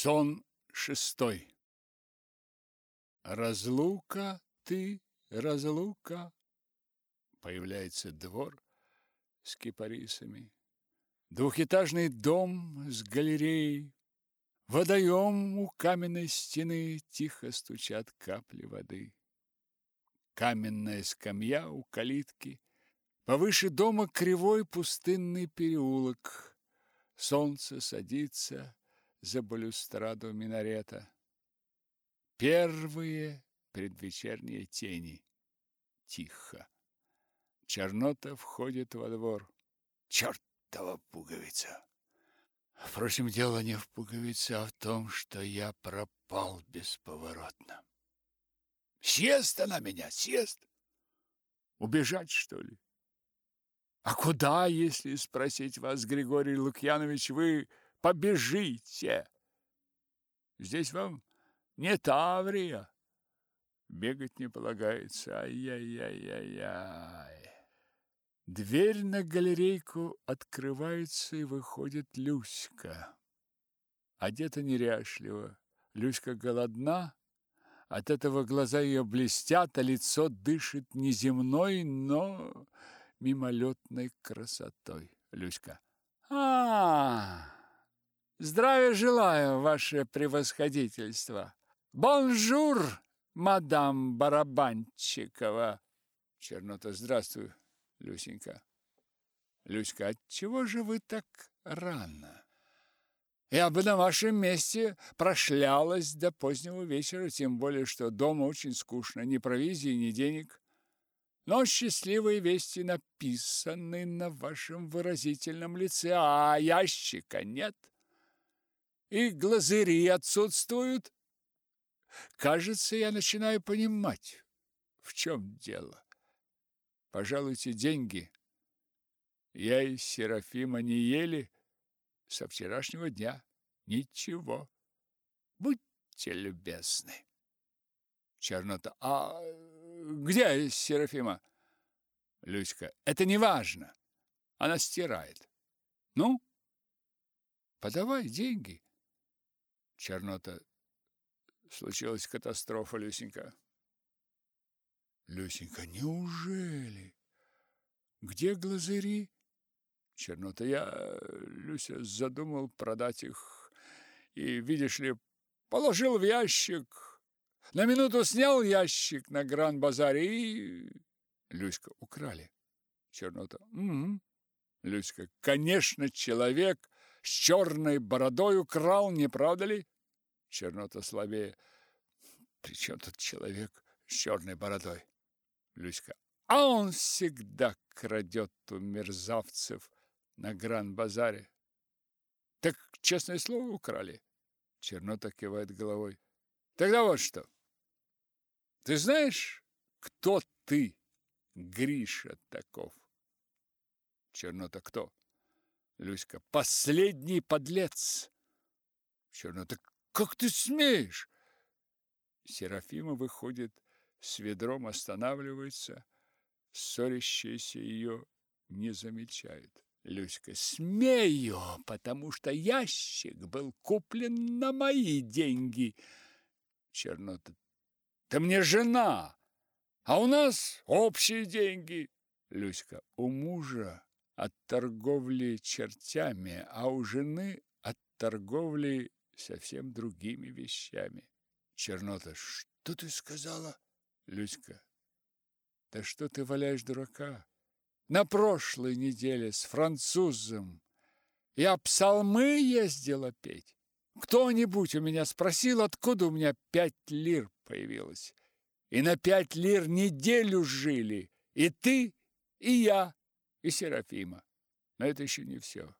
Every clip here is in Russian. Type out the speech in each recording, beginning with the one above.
Сон шестой. Разлука ты, разлука. Появляется двор с кипарисами. Двухэтажный дом с галереей. Водоем у каменной стены тихо стучат капли воды. Каменная скамья у калитки. Повыше дома кривой пустынный переулок. Солнце садится за балюстраду минарета. Первые предвечерние тени. Тихо. Чернота входит во двор. Чертова пуговица! Впрочем, дело не в пуговице, а в том, что я пропал бесповоротно. Съест она меня, съест. Убежать, что ли? А куда, если спросить вас, Григорий Лукьянович, вы побежите. Здесь вам не Таврия. Бегать не полагается. Ай-яй-яй-яй-яй. Дверь на галерейку открывается, и выходит Люська. Одета неряшливо. Люська голодна. От этого глаза ее блестят, а лицо дышит неземной, но мимолетной красотой. Люська. А-а-а! Здравия желаю, ваше превосходительство. Бонжур, мадам Барабанчикова. Чарнота, здравствуй, Люсенька. Люська, отчего же вы так рано? Я бы на вашем месте прошлялась до позднего вечера, тем более, что дома очень скучно, ни провизии, ни денег. Но счастливые вести написаны на вашем выразительном лице, а ящика нет и глазыри отсутствуют. Кажется, я начинаю понимать, в чем дело. Пожалуйте деньги. Я и Серафима не ели со вчерашнего дня. Ничего. Будьте любезны. Чернота. А где Серафима? Люська. Это не важно. Она стирает. Ну, подавай деньги. Чернота. Случилась катастрофа, Люсенька. Люсенька, неужели? Где глазыри? Чернота, я, Люся, задумал продать их. И, видишь ли, положил в ящик. На минуту снял ящик на Гран-базаре и... Люська, украли. Чернота, угу. Люська, конечно, человек с черной бородой украл, не правда ли? Чернота слабее. При чем тут человек с черной бородой? Люська. А он всегда крадет у мерзавцев на Гран-базаре. Так, честное слово, украли. Чернота кивает головой. Тогда вот что. Ты знаешь, кто ты, Гриша Таков? Чернота кто? Люська. Последний подлец. Чернота. Как ты смеешь? Серафима выходит с ведром, останавливается. Ссорящиеся ее не замечают. Люська, смею, потому что ящик был куплен на мои деньги. Чернота, ты мне жена, а у нас общие деньги. Люська, у мужа от торговли чертями, а у жены от торговли совсем другими вещами. Чернота, что ты сказала? Люська, да что ты валяешь дурака? На прошлой неделе с французом я псалмы ездила петь. Кто-нибудь у меня спросил, откуда у меня пять лир появилось. И на пять лир неделю жили. И ты, и я, и Серафима. Но это еще не все.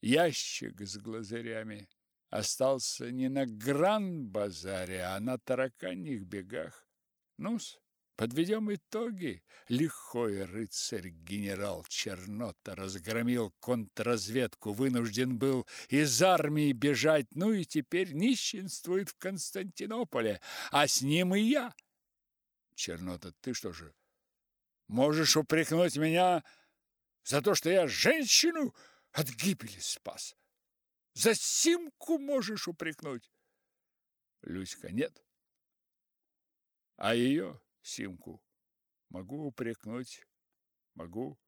Ящик с глазырями остался не на Гран-базаре, а на тараканьих бегах. Ну-с, подведем итоги. Лихой рыцарь-генерал Чернота разгромил контрразведку, вынужден был из армии бежать, ну и теперь нищенствует в Константинополе, а с ним и я. Чернота, ты что же, можешь упрекнуть меня за то, что я женщину от гибели спас? За Симку можешь упрекнуть. Люська, нет. А ее, Симку, могу упрекнуть, могу,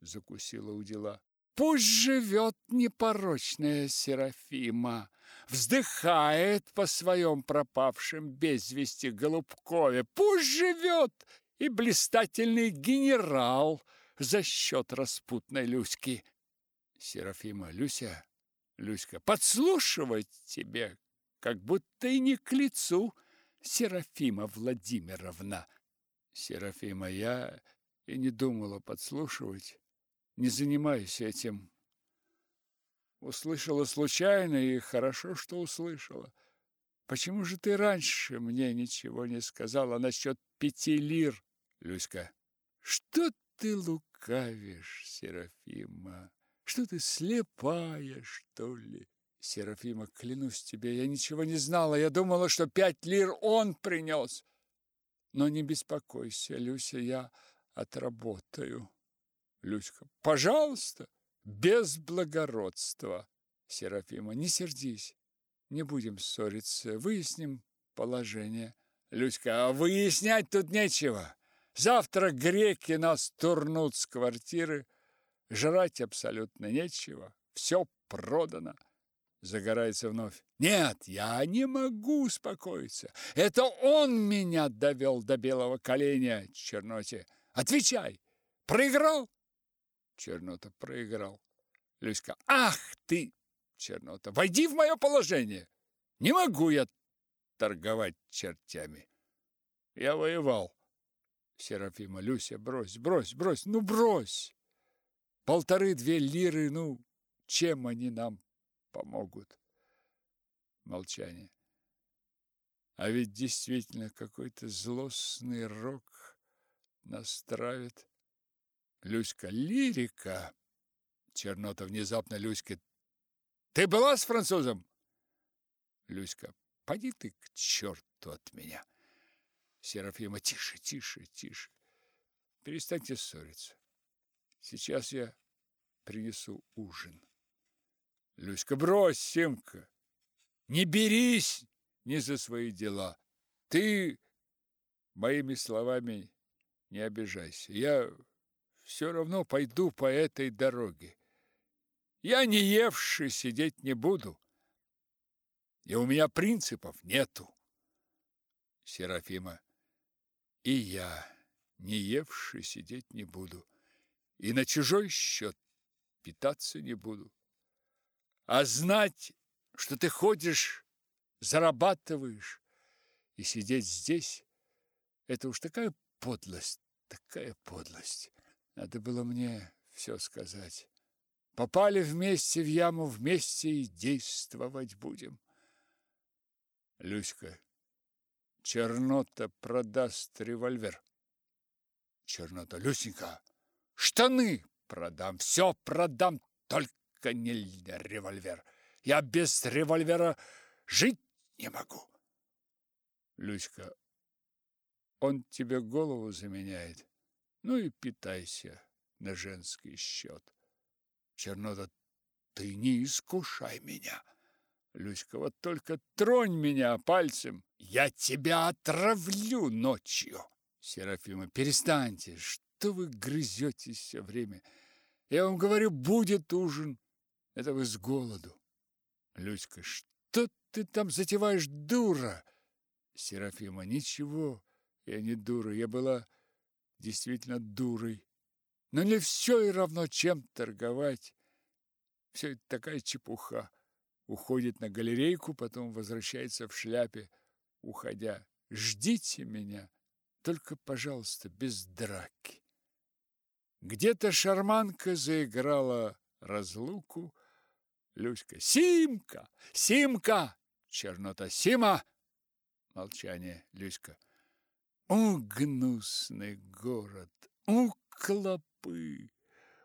закусила у дела. Пусть живет непорочная Серафима, вздыхает по своем пропавшем без вести Голубкове. Пусть живет и блистательный генерал за счет распутной Люськи. Серафима, Люся, Люська, подслушивать тебе, как будто и не к лицу, Серафима Владимировна. Серафима, я и не думала подслушивать не занимаюсь этим. Услышала случайно, и хорошо, что услышала. Почему же ты раньше мне ничего не сказала насчет пяти лир, Люська? Что ты лукавишь, Серафима? Что ты слепая, что ли? Серафима, клянусь тебе, я ничего не знала. Я думала, что пять лир он принес. Но не беспокойся, Люся, я отработаю. Люська. Пожалуйста, без благородства. Серафима. Не сердись. Не будем ссориться. Выясним положение. Люська. А выяснять тут нечего. Завтра греки нас турнут с квартиры. Жрать абсолютно нечего. Все продано. Загорается вновь. Нет, я не могу успокоиться. Это он меня довел до белого коленя, Черноте. Отвечай. Проиграл? Чернота проиграл. Люська. Ах ты, Чернота, войди в мое положение. Не могу я торговать чертями. Я воевал. Серафима, Люся, брось, брось, брось, ну брось. Полторы-две лиры, ну, чем они нам помогут? Молчание. А ведь действительно какой-то злостный рок нас. Люська, лирика. Чернота внезапно Люське. Ты была с французом? Люська, поди ты к черту от меня. Серафима, тише, тише, тише. Перестаньте ссориться. Сейчас я принесу ужин. Люська, брось, Семка. Не берись ни за свои дела. Ты моими словами не обижайся. Я все равно пойду по этой дороге. Я не евший сидеть не буду. И у меня принципов нету. Серафима. И я не евший сидеть не буду. И на чужой счет питаться не буду. А знать, что ты ходишь, зарабатываешь, и сидеть здесь, это уж такая подлость, такая подлость. Надо было мне все сказать. Попали вместе в яму, вместе и действовать будем. Люська. Чернота продаст револьвер. Чернота. Люсенька, штаны продам, все продам, только не револьвер. Я без револьвера жить не могу. Люська. Он тебе голову заменяет. Ну и питайся на женский счет. Чернота, ты не искушай меня. Люська, вот только тронь меня пальцем, я тебя отравлю ночью. Серафима, перестаньте, что вы грызетесь все время? Я вам говорю, будет ужин. Это вы с голоду. Люська, что ты там затеваешь, дура? Серафима, ничего, я не дура, я была действительно дурой. Но не все и равно, чем торговать. Все это такая чепуха. Уходит на галерейку, потом возвращается в шляпе, уходя. Ждите меня, только, пожалуйста, без драки. Где-то шарманка заиграла разлуку. Люська. Симка! Симка! Чернота. Сима! Молчание. Люська. О, гнусный город! О, клопы!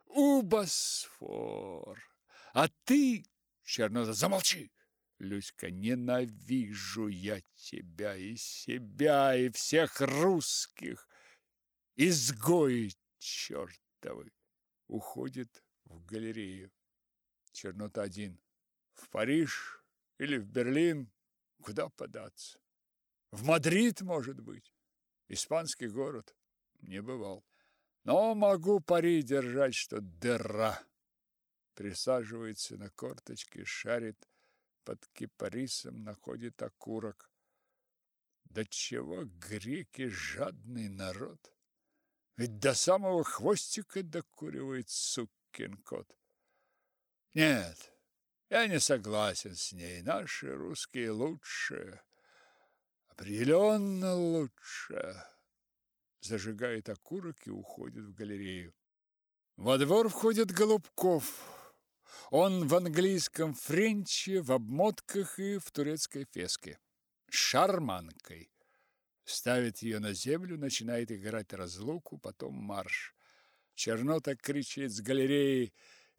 О, Босфор! А ты, Чернота, замолчи! Люська, ненавижу я тебя и себя, и всех русских. Изгои чертовы! Уходит в галерею. Чернота один. В Париж или в Берлин? Куда податься? В Мадрид, может быть? Испанский город? Не бывал. Но могу пари держать, что дыра. Присаживается на корточки, шарит под кипарисом, находит окурок. До чего греки жадный народ? Ведь до самого хвостика докуривает сукин кот. Нет, я не согласен с ней. Наши русские лучше. Определенно лучше. Зажигает окурок и уходит в галерею. Во двор входит Голубков. Он в английском френче, в обмотках и в турецкой феске. Шарманкой. Ставит ее на землю, начинает играть разлуку, потом марш. Чернота кричит с галереи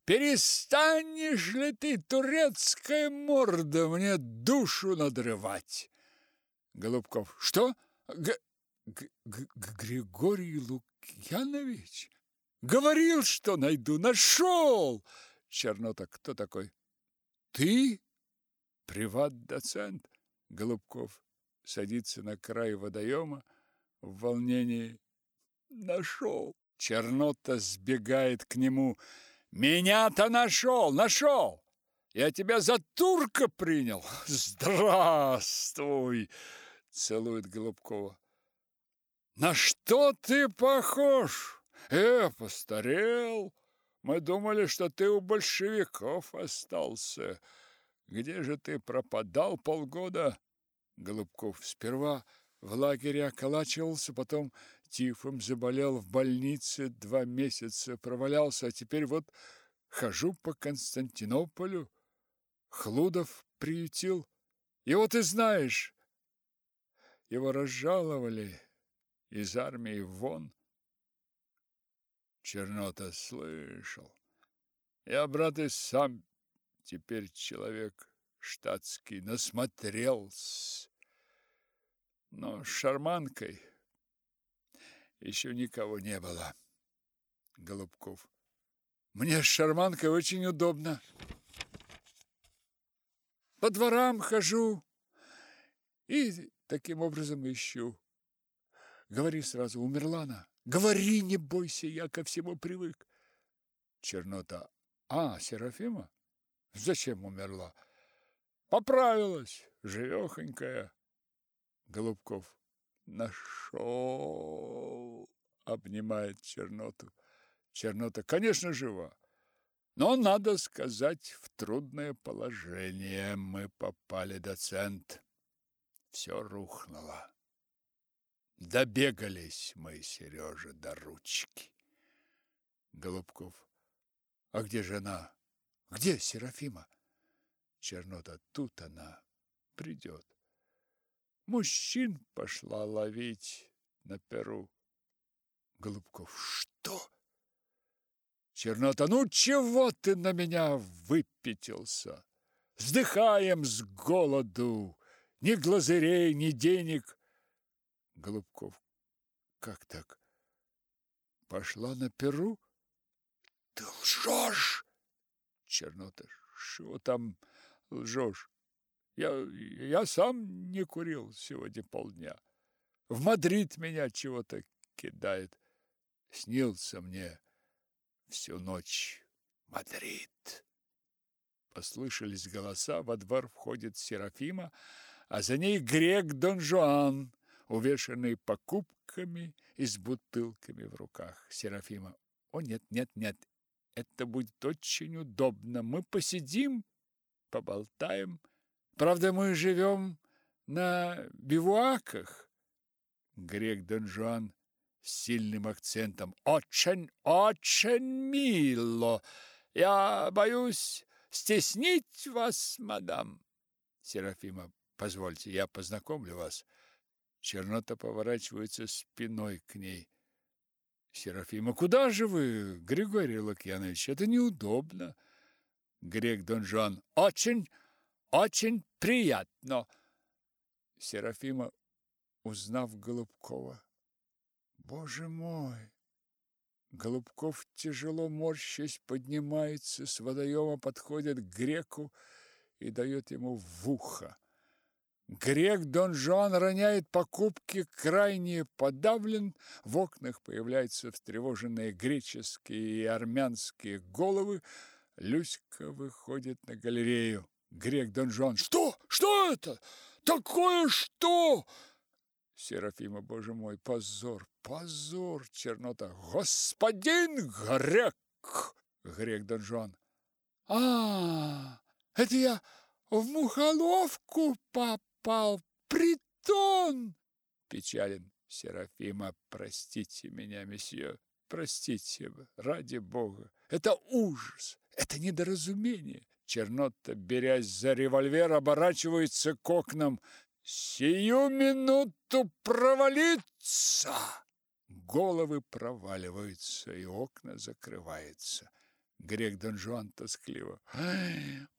«Перестанешь ли ты, турецкая морда, мне душу надрывать?» Голубков «Что? Г Г -г Григорий Лукьянович? Говорил, что найду, нашел!» Чернота «Кто такой?» «Ты? Приват-доцент?» Голубков садится на край водоема в волнении. Нашел. Чернота сбегает к нему. Меня-то нашел, нашел. Я тебя за турка принял. Здравствуй, целует Голубкова. На что ты похож? Э, постарел. Мы думали, что ты у большевиков остался. Где же ты пропадал полгода? Голубков сперва в лагере околачивался, потом тифом заболел в больнице, два месяца провалялся, а теперь вот хожу по Константинополю. Хлудов приютил. И вот и знаешь, его разжаловали из армии вон. Чернота слышал. Я, брат, и сам теперь человек штатский, насмотрелся. Но шарманкой еще никого не было. Голубков. Мне с шарманкой очень удобно. По дворам хожу и таким образом ищу. Говори сразу, умерла она. Говори, не бойся, я ко всему привык. Чернота. А, Серафима? Зачем умерла? Поправилась, живехонькая. Голубков. Нашел. Обнимает Черноту. Чернота, конечно, жива. Но, надо сказать, в трудное положение мы попали, доцент. Все рухнуло. Добегались мы, Сережа, до ручки. Голубков. А где жена? Где Серафима? Чернота. Тут она придет. Мужчин пошла ловить на перу. Голубков. Что? Чернота. Ну чего ты на меня выпятился? Вздыхаем с голоду. Ни глазырей, ни денег. Голубков. Как так? Пошла на перу? Ты лжешь! Чернота. Что там лжешь? Я, я сам не курил сегодня полдня. В Мадрид меня чего-то кидает. Снился мне всю ночь Мадрид. Послышались голоса, во двор входит Серафима, а за ней грек Дон Жуан, увешанный покупками и с бутылками в руках. Серафима. О, нет, нет, нет, это будет очень удобно. Мы посидим, поболтаем. Правда, мы живем на бивуаках. Грек Дон Жуан с сильным акцентом. Очень, очень мило. Я боюсь стеснить вас, мадам. Серафима, позвольте, я познакомлю вас. Чернота поворачивается спиной к ней. Серафима, куда же вы, Григорий Лукьянович? Это неудобно. Грек Дон Жуан, очень очень приятно. Серафима, узнав Голубкова. Боже мой! Голубков, тяжело морщась, поднимается с водоема, подходит к греку и дает ему в ухо. Грек Дон Жуан роняет покупки, крайне подавлен, в окнах появляются встревоженные греческие и армянские головы, Люська выходит на галерею. Грек Дон Жуан. Что? Что это? Такое что? Серафима, боже мой, позор, позор, чернота. Господин Грек! Грек Дон Жуан. А, это я в мухоловку попал, притон. Печален. Серафима, простите меня, месье, простите, ради бога. Это ужас, это недоразумение. Чернота, берясь за револьвер, оборачивается к окнам. «Сию минуту провалиться!» Головы проваливаются, и окна закрываются. Грек Дон Жуан тоскливо.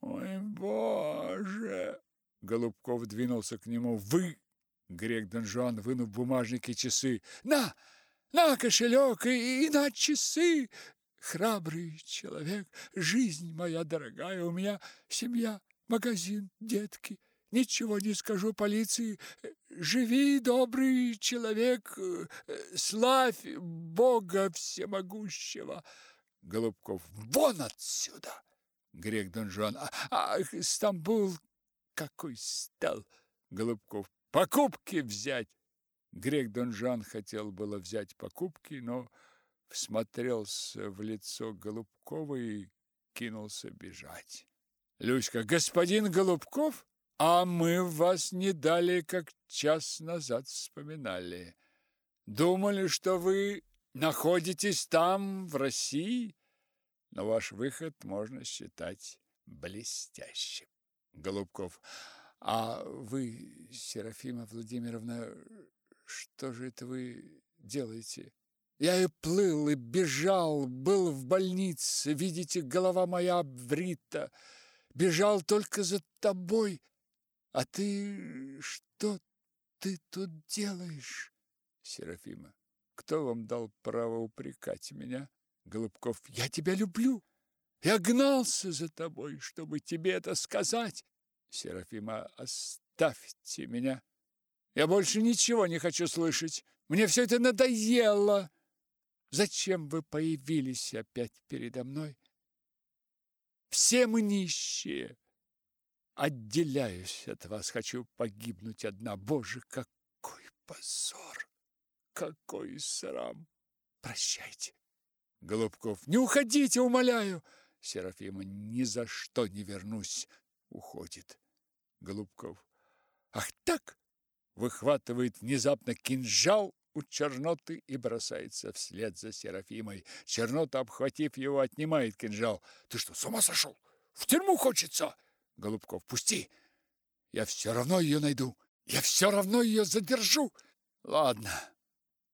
«Ой, Боже!» Голубков двинулся к нему. «Вы!» Грек Дон Жуан, вынув бумажники часы. «На! На кошелек и, и на часы! храбрый человек, жизнь моя дорогая, у меня семья, магазин, детки. Ничего не скажу полиции. Живи, добрый человек, славь Бога всемогущего. Голубков, вон отсюда! Грек Дон Жуан, ах, Стамбул, какой стал! Голубков, покупки взять! Грек Дон Жуан хотел было взять покупки, но всмотрелся в лицо Голубкова и кинулся бежать. Люська, господин Голубков, а мы вас не дали, как час назад вспоминали. Думали, что вы находитесь там, в России, но ваш выход можно считать блестящим. Голубков, а вы, Серафима Владимировна, что же это вы делаете? Я и плыл, и бежал, был в больнице, видите, голова моя обврита. Бежал только за тобой. А ты что ты тут делаешь? Серафима. Кто вам дал право упрекать меня? Голубков. Я тебя люблю. Я гнался за тобой, чтобы тебе это сказать. Серафима. Оставьте меня. Я больше ничего не хочу слышать. Мне все это надоело. Зачем вы появились опять передо мной? Все мы нищие. Отделяюсь от вас, хочу погибнуть одна. Боже, какой позор! Какой срам! Прощайте. Голубков, не уходите, умоляю. Серафима, ни за что не вернусь. Уходит. Голубков, ах так! Выхватывает внезапно кинжал у Черноты и бросается вслед за Серафимой. Чернота, обхватив его, отнимает кинжал. «Ты что, с ума сошел? В тюрьму хочется!» Голубков, «Пусти! Я все равно ее найду! Я все равно ее задержу!» «Ладно!»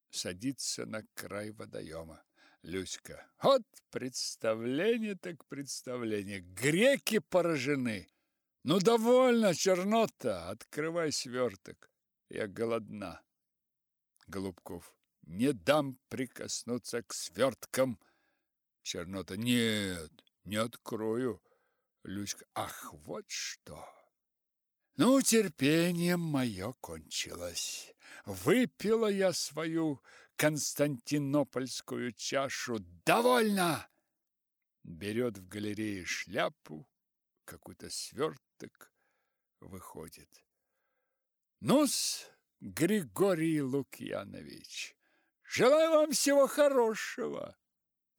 Садится на край водоема. Люська, вот представление так представление. Греки поражены. Ну, довольно, Чернота, открывай сверток. Я голодна. Голубков. Не дам прикоснуться к сверткам. Чернота. Нет, не открою. Люська. Ах, вот что. Ну, терпение мое кончилось. Выпила я свою константинопольскую чашу. Довольно! Берет в галерее шляпу, какой-то сверток, выходит. Ну-с, Григорий Лукьянович, желаю вам всего хорошего.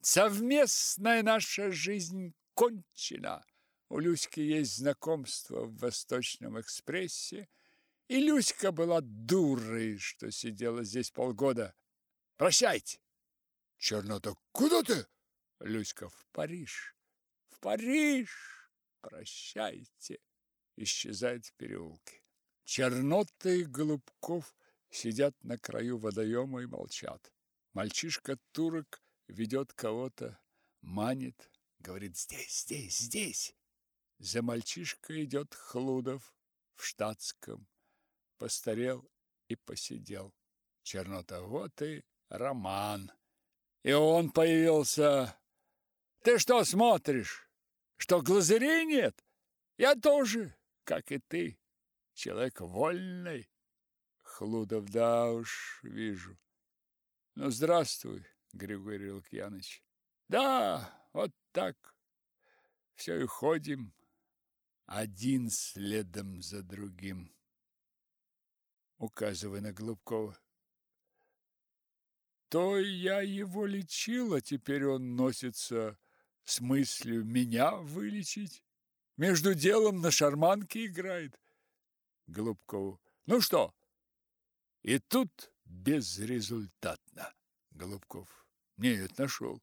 Совместная наша жизнь кончена. У Люськи есть знакомство в Восточном экспрессе, и Люська была дурой, что сидела здесь полгода. Прощайте. Чернота, куда ты? Люська, в Париж. В Париж. Прощайте. Исчезает в переулке. Чернота и Голубков сидят на краю водоема и молчат. Мальчишка-турок ведет кого-то, манит, говорит «здесь, здесь, здесь». За мальчишкой идет Хлудов в штатском, постарел и посидел. Чернота, вот и роман. И он появился. Ты что смотришь? Что глазырей нет? Я тоже, как и ты, человек вольный. Хлудов, да уж, вижу. Ну, здравствуй, Григорий Лукьяныч. Да, вот так. Все и ходим, один следом за другим. Указывая на Голубкова. То я его лечил, а теперь он носится с мыслью меня вылечить. Между делом на шарманке играет. Голубкову. Ну что? И тут безрезультатно. Голубков. Нет, нашел.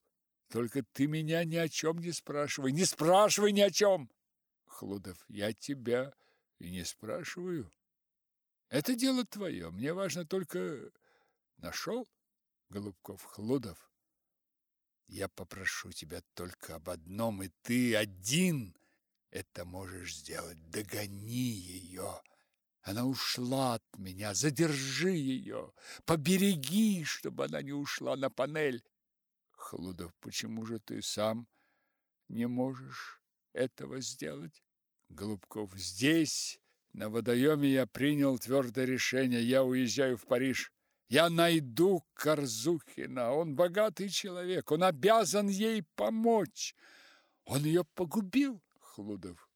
Только ты меня ни о чем не спрашивай. Не спрашивай ни о чем. Хлудов. Я тебя и не спрашиваю. Это дело твое. Мне важно только... Нашел? Голубков. Хлудов. Я попрошу тебя только об одном, и ты один это можешь сделать. Догони ее. Она ушла от меня. Задержи ее. Побереги, чтобы она не ушла на панель. Хлудов, почему же ты сам не можешь этого сделать? Голубков, здесь, на водоеме, я принял твердое решение. Я уезжаю в Париж. Я найду Корзухина. Он богатый человек. Он обязан ей помочь. Он ее погубил, Хлудов.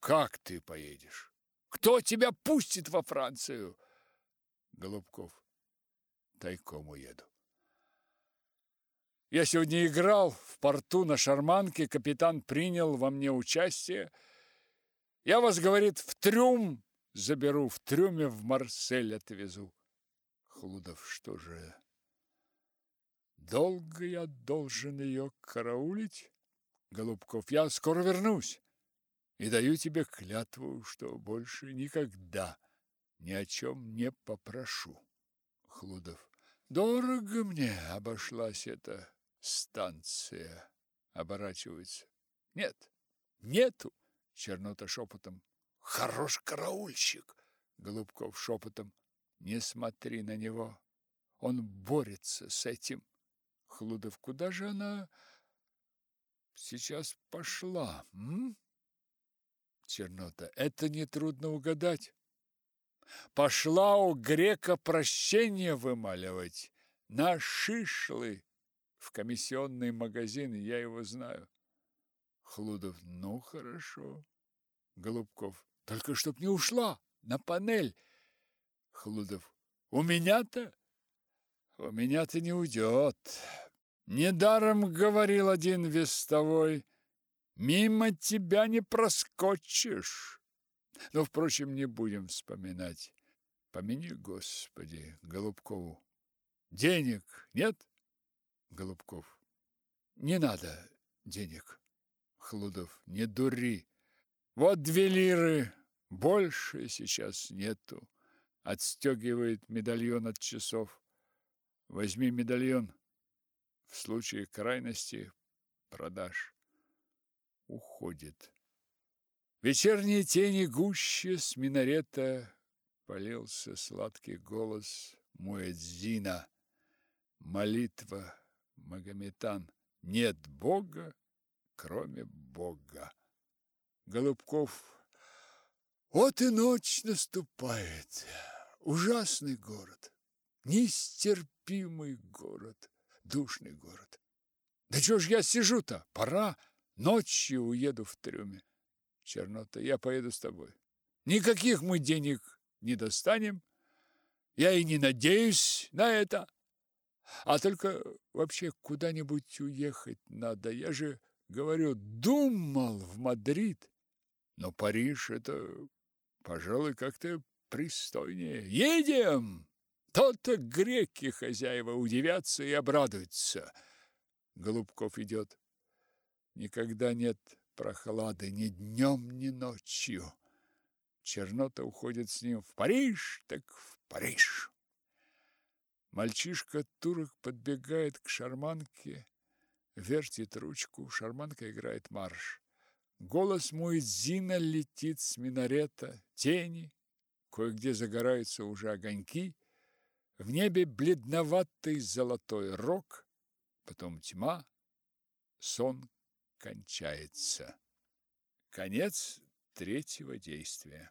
Как ты поедешь? Кто тебя пустит во Францию? Голубков. Тайком уеду. Я сегодня играл в порту на шарманке, капитан принял во мне участие. Я вас, говорит, в трюм заберу, в трюме в Марсель отвезу. Хлудов, что же, долго я должен ее караулить? Голубков, я скоро вернусь и даю тебе клятву, что больше никогда ни о чем не попрошу. Хлудов. Дорого мне обошлась эта станция. Оборачивается. Нет, нету. Чернота шепотом. Хорош караульщик. Голубков шепотом. Не смотри на него. Он борется с этим. Хлудов, куда же она сейчас пошла? М? Чернота. Это нетрудно угадать. Пошла у грека прощение вымаливать на шишлы в комиссионный магазин, я его знаю. Хлудов. Ну, хорошо. Голубков. Только чтоб не ушла на панель. Хлудов. У меня-то? У меня-то не уйдет. Недаром говорил один вестовой, Мимо тебя не проскочишь. Но, впрочем, не будем вспоминать. Помяни, Господи, Голубкову. Денег нет? Голубков. Не надо денег. Хлудов. Не дури. Вот две лиры. Больше сейчас нету. Отстегивает медальон от часов. Возьми медальон. В случае крайности продашь уходит. Вечерние тени гуще с минарета полился сладкий голос Муэдзина. Молитва Магометан. Нет Бога, кроме Бога. Голубков. Вот и ночь наступает. Ужасный город. Нестерпимый город. Душный город. Да чего ж я сижу-то? Пора. Ночью уеду в трюме. Чернота, я поеду с тобой. Никаких мы денег не достанем. Я и не надеюсь на это. А только вообще куда-нибудь уехать надо. Я же, говорю, думал в Мадрид. Но Париж – это, пожалуй, как-то пристойнее. Едем! То-то греки хозяева удивятся и обрадуются. Голубков идет. Никогда нет прохлады ни днем, ни ночью. Чернота уходит с ним в Париж, так в Париж. Мальчишка-турок подбегает к шарманке, вертит ручку, шарманка играет марш. Голос Муэдзина летит с минарета, тени, кое-где загораются уже огоньки, в небе бледноватый золотой рог, потом тьма, сон кончается. Конец третьего действия.